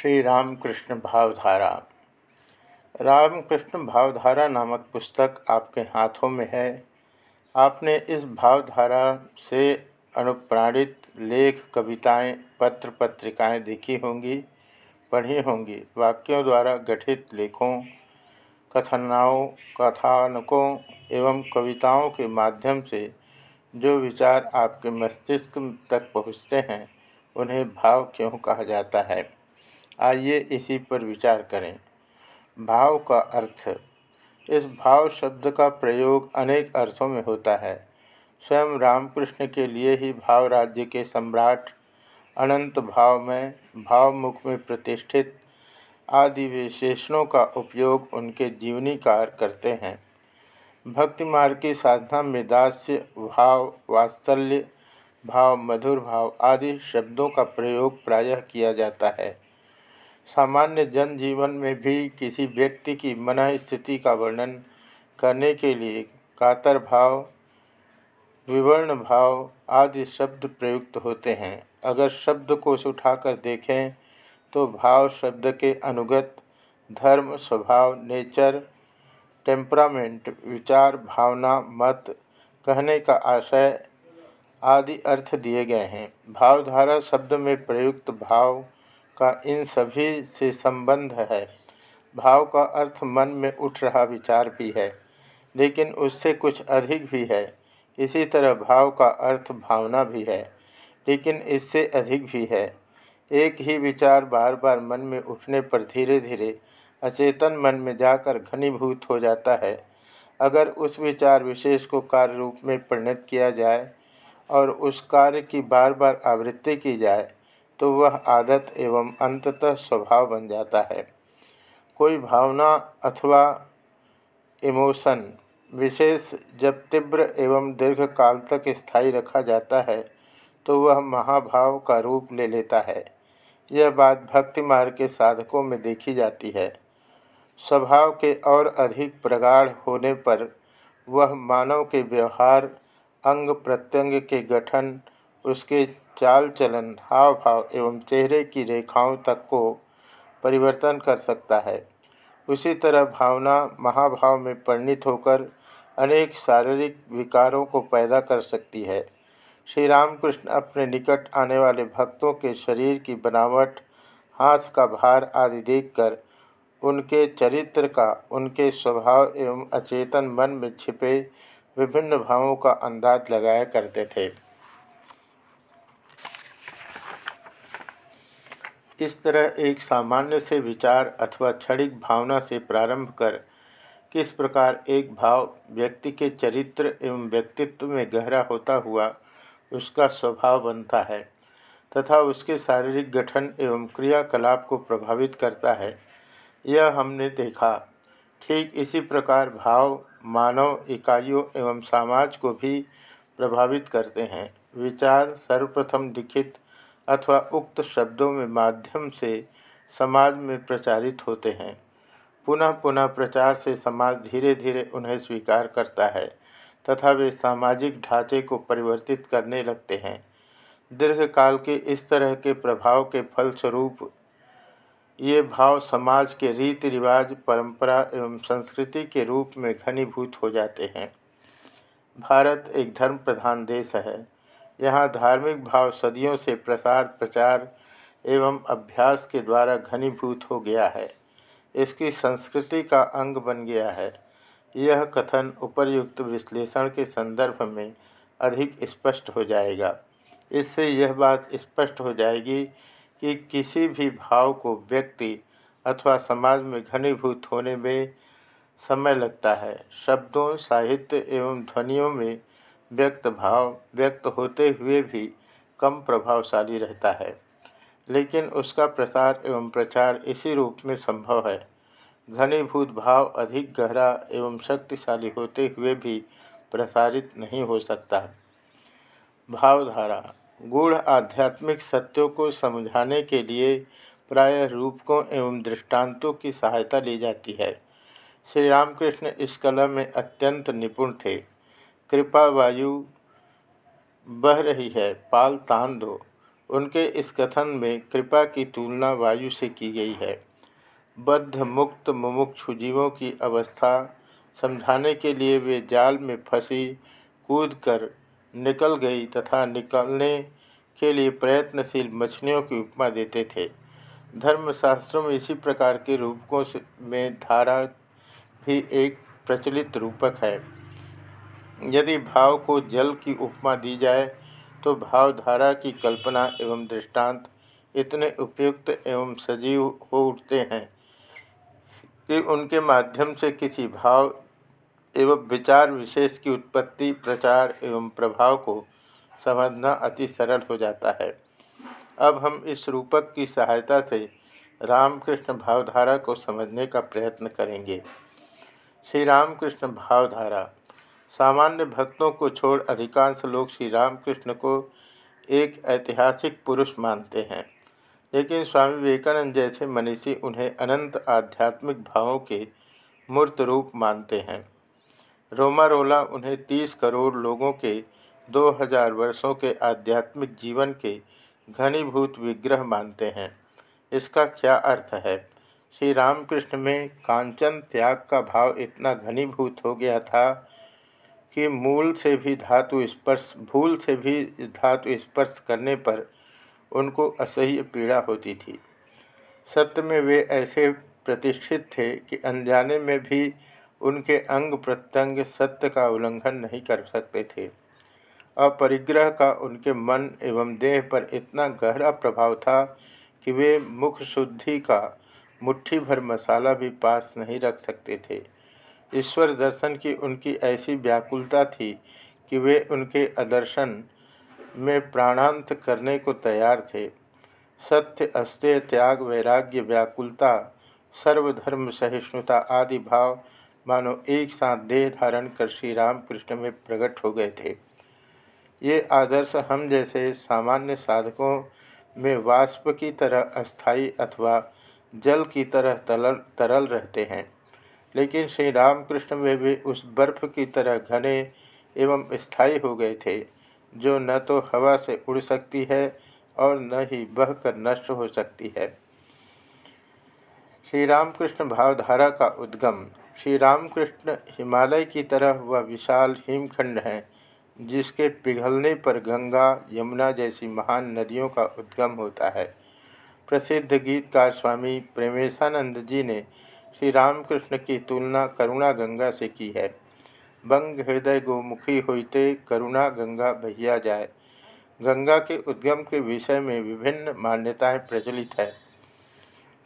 श्री रामकृष्ण भावधारा। रामकृष्ण भावधारा नामक पुस्तक आपके हाथों में है। आपने इस भावधारा से अनुप्राणित लेख, कविताएँ, पत्र, पत्रिकाएँ देखी होंगी, पढ़ी होंगी। वाक्यों द्वारा गठित लेखों, कथनाओं, कथानकों एवं कविताओं के माध्यम से जो विचार आपके मस्तिष्क तक पहुँचते हैं, उन्हें भाव क्यों कहा जाता है? आइए इसी पर विचार करें। भाव का अर्थ। इस भाव शब्द का प्रयोग अनेक अर्थों में होता है। स्वयं रामकृष्ण के लिए ही भाव राज्य के सम्राट, अनंत भाव में भावमुख में प्रतिष्ठित आदि विशेषणों का उपयोग उनके जीवनीकार करते हैं। भक्ति मार्ग की साधना में दास्य भाव, वात्सल्य भाव, मधुर भाव आदि शब्दों का प्रयोग प्रायः किया जाता है। सामान्य जनजीवन में भी किसी व्यक्ति की मन स्थिति का वर्णन करने के लिए कातर भाव, विवर्ण भाव आदि शब्द प्रयुक्त होते हैं। अगर शब्द को उठाकर देखें तो भाव शब्द के अनुगत धर्म, स्वभाव, नेचर, टेम्परामेंट, विचार, भावना, मत, कहने का आशय आदि अर्थ दिए गए हैं। भावधारा शब्द में प्रयुक्त भाव का इन सभी से संबंध है। भाव का अर्थ मन में उठ रहा विचार भी है, लेकिन उससे कुछ अधिक भी है। इसी तरह भाव का अर्थ भावना भी है, लेकिन इससे अधिक भी है। एक ही विचार बार बार मन में उठने पर धीरे धीरे अचेतन मन में जाकर घनीभूत हो जाता है। अगर उस विचार विशेष को कार्य रूप में परिणत किया जाए और उस कार्य की बार बार आवृत्ति की जाए तो वह आदत एवं अंततः स्वभाव बन जाता है। कोई भावना अथवा इमोशन विशेष जब तीव्र एवं दीर्घ काल तक स्थायी रखा जाता है तो वह महाभाव का रूप ले लेता है। यह बात भक्ति मार्ग के साधकों में देखी जाती है। स्वभाव के और अधिक प्रगाढ़ होने पर वह मानव के व्यवहार, अंग प्रत्यंग के गठन, उसके चाल चलन हाव भाव एवं चेहरे की रेखाओं तक को परिवर्तन कर सकता है। उसी तरह भावना महाभाव में परिणित होकर अनेक शारीरिक विकारों को पैदा कर सकती है। श्री रामकृष्ण अपने निकट आने वाले भक्तों के शरीर की बनावट, हाथ का भार आदि देखकर उनके चरित्र का, उनके स्वभाव एवं अचेतन मन में छिपे विभिन्न भावों का अंदाज लगाया करते थे। इस तरह एक सामान्य से विचार अथवा क्षणिक भावना से प्रारंभ कर किस प्रकार एक भाव व्यक्ति के चरित्र एवं व्यक्तित्व में गहरा होता हुआ उसका स्वभाव बनता है तथा उसके शारीरिक गठन एवं क्रियाकलाप को प्रभावित करता है, यह हमने देखा। ठीक इसी प्रकार भाव मानव इकाइयों एवं समाज को भी प्रभावित करते हैं। विचार सर्वप्रथम लिखित अथवा उक्त शब्दों में माध्यम से समाज में प्रचारित होते हैं। पुनः पुनः प्रचार से समाज धीरे धीरे उन्हें स्वीकार करता है, तथा वे सामाजिक ढांचे को परिवर्तित करने लगते हैं। दीर्घकाल के इस तरह के प्रभाव के फलस्वरूप, ये भाव समाज के रीति रिवाज परंपरा एवं संस्कृति के रूप में घनीभूत हो जाते हैं। भारत एक धर्म प्रधान देश है। यहाँ धार्मिक भाव सदियों से प्रसार, प्रचार एवं अभ्यास के द्वारा घनीभूत हो गया है। इसकी संस्कृति का अंग बन गया है। यह कथन उपर्युक्त विश्लेषण के संदर्भ में अधिक स्पष्ट हो जाएगा। इससे यह बात स्पष्ट हो जाएगी कि किसी भी भाव को व्यक्ति अथवा समाज में घनीभूत होने में समय लगता है। शब्दों, साहित्य एवं ध्वनियों में व्यक्त भाव, व्यक्त होते हुए भी कम प्रभावशाली रहता है। लेकिन उसका प्रसार एवं प्रचार इसी रूप में संभव है। घनीभूत भाव अधिक गहरा एवं शक्तिशाली होते हुए भी प्रसारित नहीं हो सकता। भावधारा, गूढ़ आध्यात्मिक सत्यों को समझाने के लिए प्रायः रूपकों एवं दृष्टांतों की सहायता ली जाती है। श्री रामकृष्ण इस कला में अत्यंत निपुण थे। कृपा वायु बह रही है, पाल तान दो। उनके इस कथन में कृपा की तुलना वायु से की गई है। बद्ध, मुक्त, मुमुक्षु जीवों की अवस्था समझाने के लिए वे जाल में फंसी, कूद कर निकल गई तथा निकलने के लिए प्रयत्नशील मछलियों की उपमा देते थे। धर्मशास्त्रों में इसी प्रकार के रूपकों में धारा भी एक प्रचलित रूपक है। यदि भाव को जल की उपमा दी जाए तो भावधारा की कल्पना एवं दृष्टांत इतने उपयुक्त एवं सजीव हो उठते हैं कि उनके माध्यम से किसी भाव एवं विचार विशेष की उत्पत्ति, प्रचार एवं प्रभाव को समझना अति सरल हो जाता है। अब हम इस रूपक की सहायता से रामकृष्ण भावधारा को समझने का प्रयत्न करेंगे। श्री रामकृष्ण भावधारा सामान्य भक्तों को छोड़ अधिकांश लोग श्री रामकृष्ण को एक ऐतिहासिक पुरुष मानते हैं। लेकिन स्वामी विवेकानंद जैसे मनीषी उन्हें अनंत आध्यात्मिक भावों के मूर्त रूप मानते हैं। रोमारोला उन्हें तीस करोड़ लोगों के 2000 वर्षों के आध्यात्मिक जीवन के घनीभूत विग्रह मानते हैं। इसका क्या अर्थ है? श्री रामकृष्ण में कांचन त्याग का भाव इतना घनीभूत हो गया था कि मूल से भी धातु स्पर्श, भूल से भी धातु स्पर्श करने पर उनको असह्य पीड़ा होती थी। सत्य में वे ऐसे प्रतिष्ठित थे कि अनजाने में भी उनके अंग प्रत्यंग सत्य का उल्लंघन नहीं कर सकते थे। अपरिग्रह का उनके मन एवं देह पर इतना गहरा प्रभाव था कि वे मुख शुद्धि का मुट्ठी भर मसाला भी पास नहीं रख सकते थे। ईश्वर दर्शन की उनकी ऐसी व्याकुलता थी कि वे उनके अदर्शन में प्राणांत करने को तैयार थे। सत्य, अस्त्य, त्याग, वैराग्य, व्याकुलता, सर्वधर्म, सहिष्णुता आदि भाव मानो एक साथ देह धारण कर श्री रामकृष्ण में प्रकट हो गए थे। ये आदर्श हम जैसे सामान्य साधकों में वाष्प की तरह अस्थाई अथवा जल की तरह तरल तरल रहते हैं। लेकिन श्री रामकृष्ण में भी उस बर्फ़ की तरह घने एवं स्थायी हो गए थे, जो न तो हवा से उड़ सकती है और न ही बहकर नष्ट हो सकती है। श्री रामकृष्ण भावधारा का उद्गम। श्री रामकृष्ण हिमालय की तरह वह विशाल हिमखंड है, जिसके पिघलने पर गंगा, यमुना जैसी महान नदियों का उद्गम होता है। प्रसिद्ध गीतकार स्वामी प्रेमेशानंद जी ने श्री रामकृष्ण की तुलना करुणा गंगा से की है। बंग हृदय गोमुखी होते करुणा गंगा बहिया जाए। गंगा के उद्गम के विषय में विभिन्न मान्यताएँ प्रचलित है।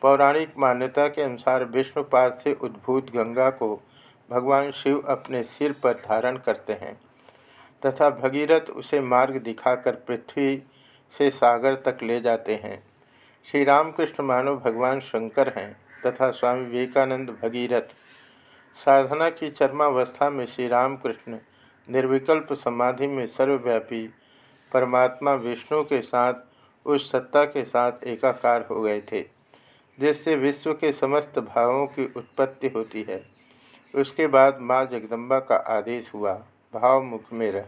पौराणिक मान्यता के अनुसार विष्णुपाद से उद्भूत गंगा को भगवान शिव अपने सिर पर धारण करते हैं तथा भगीरथ उसे मार्ग दिखाकर पृथ्वी से सागर तक ले जाते हैं। श्री रामकृष्ण मानव भगवान शंकर हैं तथा स्वामी विवेकानंद भगीरथ। साधना की चरमावस्था में श्री रामकृष्ण निर्विकल्प समाधि में सर्वव्यापी परमात्मा विष्णु के साथ, उस सत्ता के साथ एकाकार हो गए थे, जिससे विश्व के समस्त भावों की उत्पत्ति होती है। उसके बाद माँ जगदम्बा का आदेश हुआ भाव मुख में रह।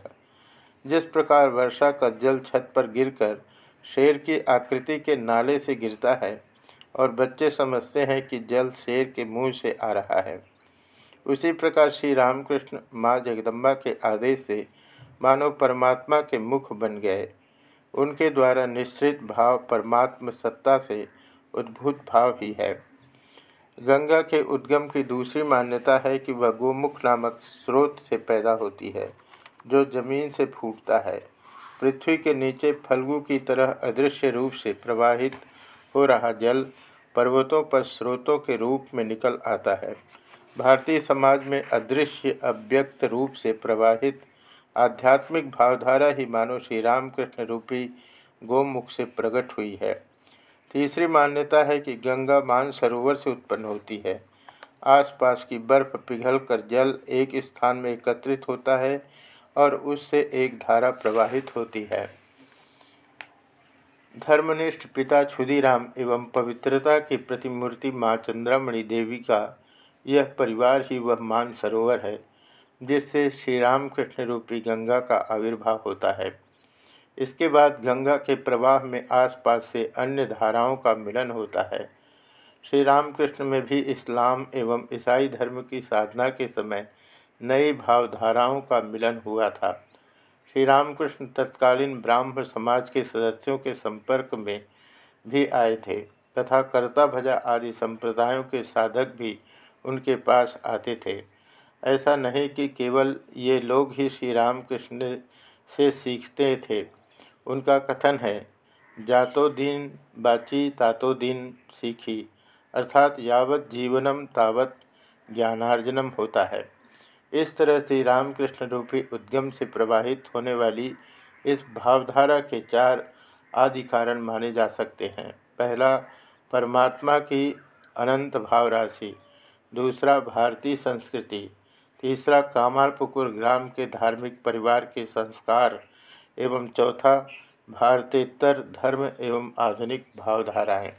जिस प्रकार वर्षा का जल छत पर गिरकर शेर की आकृति के नाले से गिरता है और बच्चे समझते हैं कि जल शेर के मुँह से आ रहा है। उसी प्रकार श्री रामकृष्ण माँ जगदम्बा के आदेश से मानव परमात्मा के मुख बन गए। उनके द्वारा निश्चित भाव परमात्म सत्ता से उद्भूत भाव ही है। गंगा के उद्गम की दूसरी मान्यता है कि वह गोमुख नामक स्रोत से पैदा होती है, जो ज़मीन से फूटता है। पृथ्वी के नीचे फल्गु की तरह अदृश्य रूप से प्रवाहित हो रहा जल पर्वतों पर स्रोतों के रूप में निकल आता है। भारतीय समाज में अदृश्य, अव्यक्त रूप से प्रवाहित आध्यात्मिक भावधारा ही मानो श्री रामकृष्ण रूपी गोमुख से प्रकट हुई है। तीसरी मान्यता है कि गंगा मान सरोवर से उत्पन्न होती है। आसपास की बर्फ़ पिघलकर जल एक स्थान में एकत्रित होता है और उससे एक धारा प्रवाहित होती है। धर्मनिष्ठ पिता क्षुदीराम एवं पवित्रता की प्रतिमूर्ति माँ चंद्रामणि देवी का यह परिवार ही वह मान सरोवर है, जिससे श्री रामकृष्ण रूपी गंगा का आविर्भाव होता है। इसके बाद गंगा के प्रवाह में आसपास से अन्य धाराओं का मिलन होता है। श्री रामकृष्ण में भी इस्लाम एवं ईसाई धर्म की साधना के समय नई भावधाराओं का मिलन हुआ था। श्री रामकृष्ण तत्कालीन ब्राह्मण समाज के सदस्यों के संपर्क में भी आए थे तथा कर्ता भजा आदि संप्रदायों के साधक भी उनके पास आते थे। ऐसा नहीं कि केवल ये लोग ही श्री रामकृष्ण से सीखते थे। उनका कथन है, जातो दिन बाची तातो दिन सीखी, अर्थात यावत जीवनम तावत ज्ञानार्जनम होता है। इस तरह से रामकृष्ण रूपी उद्गम से प्रवाहित होने वाली इस भावधारा के चार आदि कारण माने जा सकते हैं। पहला, परमात्मा की अनंत भाव राशि। दूसरा, भारतीय संस्कृति। तीसरा, कामारपुकुर ग्राम के धार्मिक परिवार के संस्कार। एवं चौथा, भारतेतर धर्म एवं आधुनिक भावधाराएँ।